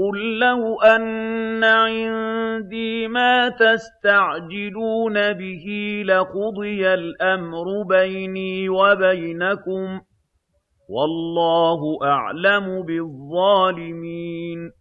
قُل لَّوْ أَنَّ عِندِي مَا تَسْتَعْجِلُونَ بِهِ لَقُضِيَ الْأَمْرُ بَيْنِي وَبَيْنَكُمْ ۗ وَاللَّهُ أَعْلَمُ بِالظَّالِمِينَ